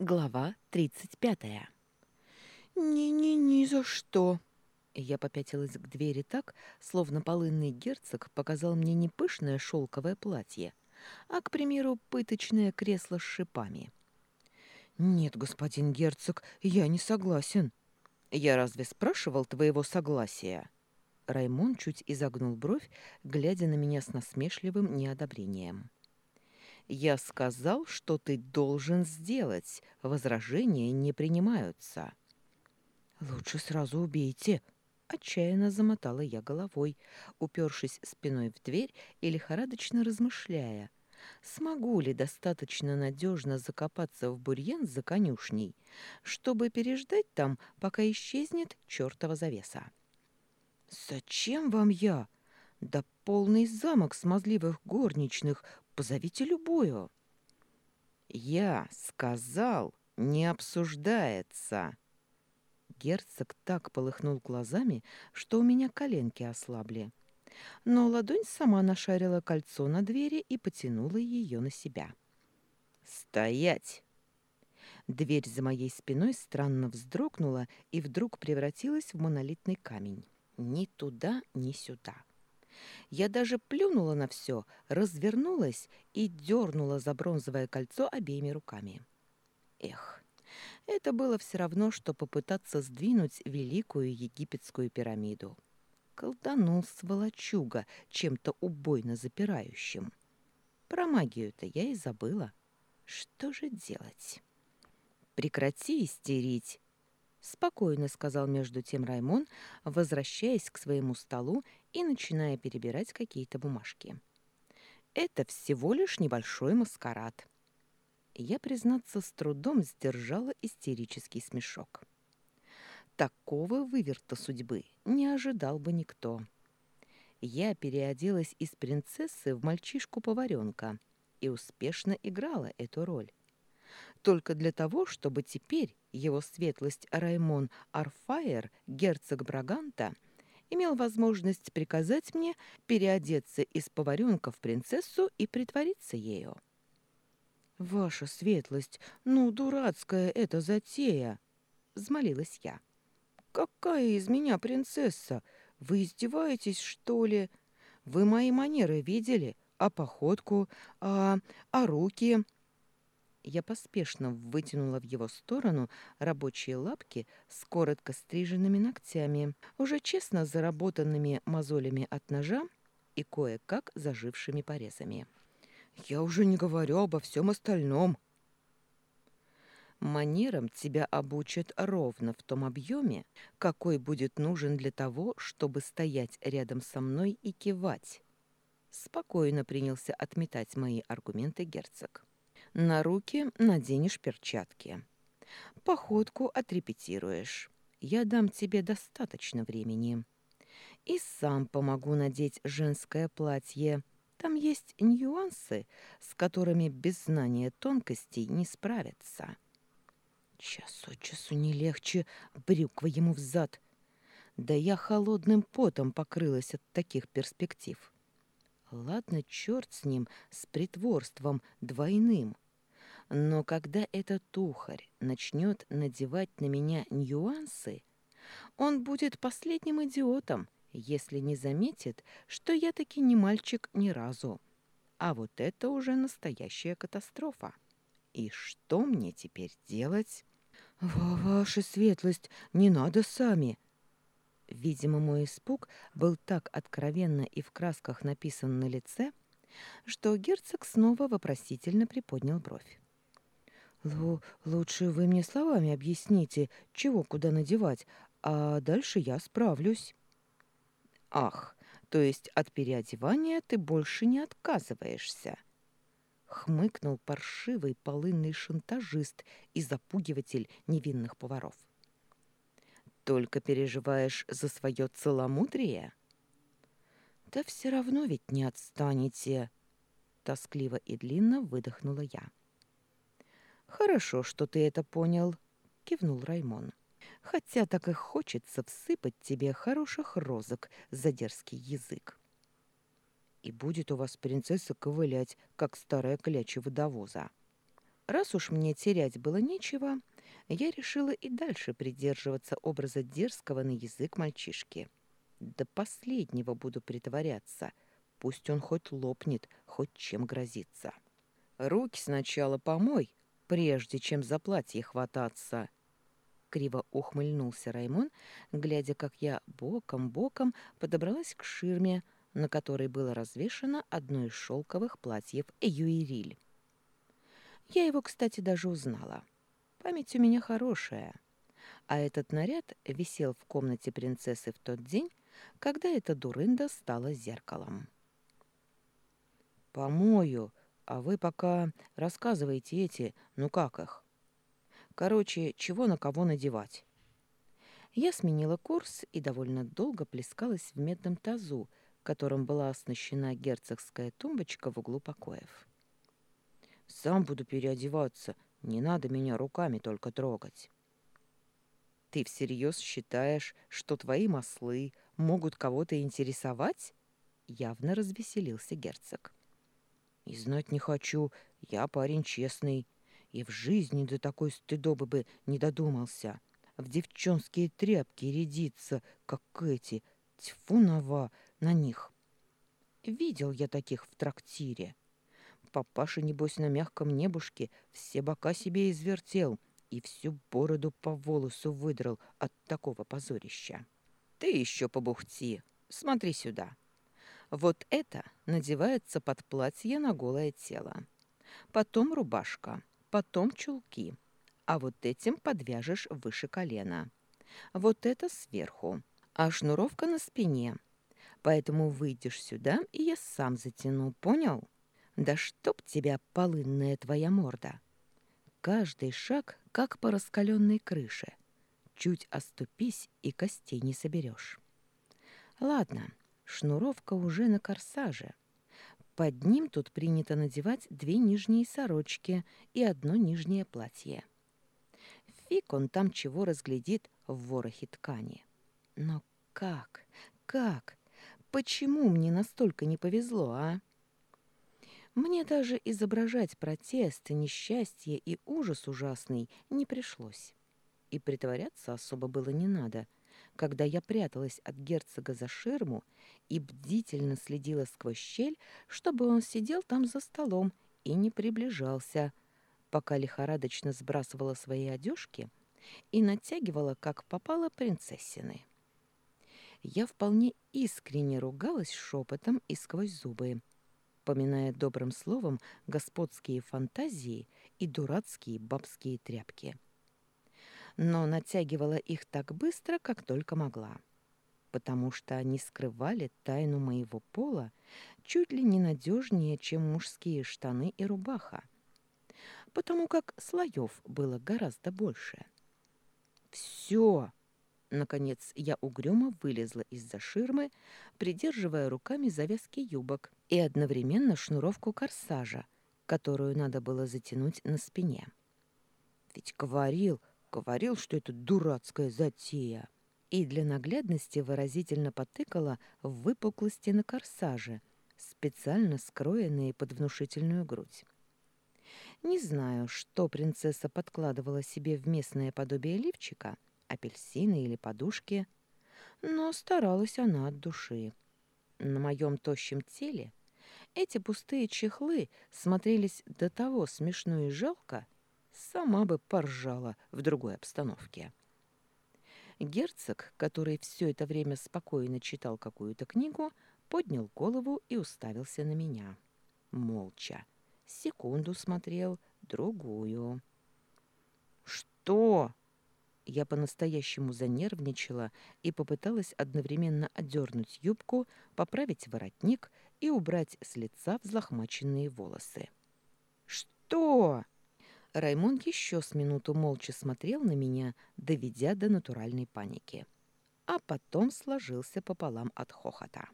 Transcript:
Глава 35. «Ни-ни-ни за что!» Я попятилась к двери так, словно полынный герцог показал мне не пышное шелковое платье, а, к примеру, пыточное кресло с шипами. «Нет, господин герцог, я не согласен». «Я разве спрашивал твоего согласия?» Раймон чуть изогнул бровь, глядя на меня с насмешливым неодобрением. Я сказал, что ты должен сделать. Возражения не принимаются. Лучше сразу убейте. Отчаянно замотала я головой, упершись спиной в дверь и лихорадочно размышляя, смогу ли достаточно надежно закопаться в бурьян за конюшней, чтобы переждать там, пока исчезнет чертова завеса. «Зачем вам я? Да полный замок смазливых горничных Позовите любую. Я сказал, не обсуждается. Герцог так полыхнул глазами, что у меня коленки ослабли. Но ладонь сама нашарила кольцо на двери и потянула ее на себя. «Стоять!» Дверь за моей спиной странно вздрогнула и вдруг превратилась в монолитный камень. Ни туда, ни сюда. Я даже плюнула на все, развернулась и дернула за бронзовое кольцо обеими руками. Эх, это было все равно, что попытаться сдвинуть великую египетскую пирамиду. Колданул сволочуга чем-то убойно запирающим. Про магию-то я и забыла. Что же делать? Прекрати истерить, спокойно сказал между тем Раймон, возвращаясь к своему столу и начиная перебирать какие-то бумажки. Это всего лишь небольшой маскарад. Я, признаться, с трудом сдержала истерический смешок. Такого выверта судьбы не ожидал бы никто. Я переоделась из принцессы в мальчишку-поваренка и успешно играла эту роль только для того, чтобы теперь его светлость Раймон Арфаер, герцог Браганта, имел возможность приказать мне переодеться из поваренка в принцессу и притвориться ею. «Ваша светлость, ну, дурацкая эта затея!» — взмолилась я. «Какая из меня принцесса? Вы издеваетесь, что ли? Вы мои манеры видели? А походку? А, а руки?» Я поспешно вытянула в его сторону рабочие лапки с коротко стриженными ногтями, уже честно заработанными мозолями от ножа и кое-как зажившими порезами. «Я уже не говорю обо всем остальном». «Манерам тебя обучат ровно в том объеме, какой будет нужен для того, чтобы стоять рядом со мной и кивать». Спокойно принялся отметать мои аргументы герцог. На руки наденешь перчатки. Походку отрепетируешь. Я дам тебе достаточно времени. И сам помогу надеть женское платье. Там есть нюансы, с которыми без знания тонкостей не справятся. Час от часу не легче, брюква ему взад. Да я холодным потом покрылась от таких перспектив. Ладно, черт с ним, с притворством двойным. Но когда этот тухарь начнет надевать на меня нюансы, он будет последним идиотом, если не заметит, что я таки не мальчик ни разу. А вот это уже настоящая катастрофа. И что мне теперь делать? «Ваша светлость, не надо сами!» Видимо, мой испуг был так откровенно и в красках написан на лице, что герцог снова вопросительно приподнял бровь. Лу «Лучше вы мне словами объясните, чего куда надевать, а дальше я справлюсь». «Ах, то есть от переодевания ты больше не отказываешься?» Хмыкнул паршивый полынный шантажист и запугиватель невинных поваров. «Только переживаешь за свое целомудрие?» «Да все равно ведь не отстанете!» Тоскливо и длинно выдохнула я. «Хорошо, что ты это понял», — кивнул Раймон. «Хотя так и хочется всыпать тебе хороших розок за дерзкий язык». «И будет у вас принцесса ковылять, как старая кляча водовоза». Раз уж мне терять было нечего, я решила и дальше придерживаться образа дерзкого на язык мальчишки. До последнего буду притворяться. Пусть он хоть лопнет, хоть чем грозится. Руки сначала помой, прежде чем за платье хвататься. Криво ухмыльнулся Раймон, глядя, как я боком-боком подобралась к ширме, на которой было развешено одно из шелковых платьев Юириль. Я его, кстати, даже узнала. Память у меня хорошая. А этот наряд висел в комнате принцессы в тот день, когда эта дурында стала зеркалом. «Помою, а вы пока рассказывайте эти, ну как их? Короче, чего на кого надевать?» Я сменила курс и довольно долго плескалась в медном тазу, которым была оснащена герцогская тумбочка в углу покоев. «Сам буду переодеваться, не надо меня руками только трогать». «Ты всерьез считаешь, что твои маслы могут кого-то интересовать?» Явно развеселился герцог. «И знать не хочу, я парень честный, и в жизни до такой стыдобы бы не додумался. В девчонские тряпки рядиться, как эти, тьфу нава на них. Видел я таких в трактире. Папаша, небось, на мягком небушке все бока себе извертел и всю бороду по волосу выдрал от такого позорища. Ты еще побухти, смотри сюда. Вот это надевается под платье на голое тело. Потом рубашка, потом чулки. А вот этим подвяжешь выше колена. Вот это сверху. А шнуровка на спине. Поэтому выйдешь сюда, и я сам затяну, понял? Да чтоб тебя полынная твоя морда! Каждый шаг, как по раскаленной крыше. Чуть оступись, и костей не соберешь. Ладно, шнуровка уже на корсаже. Под ним тут принято надевать две нижние сорочки и одно нижнее платье. Фиг он там чего разглядит в ворохе ткани. Но как, как, почему мне настолько не повезло, а? Мне даже изображать протест, несчастье и ужас ужасный не пришлось. И притворяться особо было не надо, когда я пряталась от герцога за ширму и бдительно следила сквозь щель, чтобы он сидел там за столом и не приближался, пока лихорадочно сбрасывала свои одежки и натягивала, как попало, принцессины. Я вполне искренне ругалась шепотом и сквозь зубы поминая добрым словом господские фантазии и дурацкие бабские тряпки. Но натягивала их так быстро, как только могла, потому что они скрывали тайну моего пола чуть ли не надежнее, чем мужские штаны и рубаха, потому как слоев было гораздо больше. «Все!» Наконец я угрюмо вылезла из-за ширмы, придерживая руками завязки юбок и одновременно шнуровку корсажа, которую надо было затянуть на спине. Ведь говорил, говорил, что это дурацкая затея. И для наглядности выразительно потыкала в выпуклости на корсаже, специально скроенные под внушительную грудь. Не знаю, что принцесса подкладывала себе в местное подобие лифчика — апельсины или подушки, но старалась она от души. На моем тощем теле эти пустые чехлы смотрелись до того смешно и жалко, сама бы поржала в другой обстановке. Герцог, который все это время спокойно читал какую-то книгу, поднял голову и уставился на меня. Молча. Секунду смотрел, другую. «Что?» Я по-настоящему занервничала и попыталась одновременно одернуть юбку, поправить воротник и убрать с лица взлохмаченные волосы. «Что?» Раймон еще с минуту молча смотрел на меня, доведя до натуральной паники. А потом сложился пополам от хохота.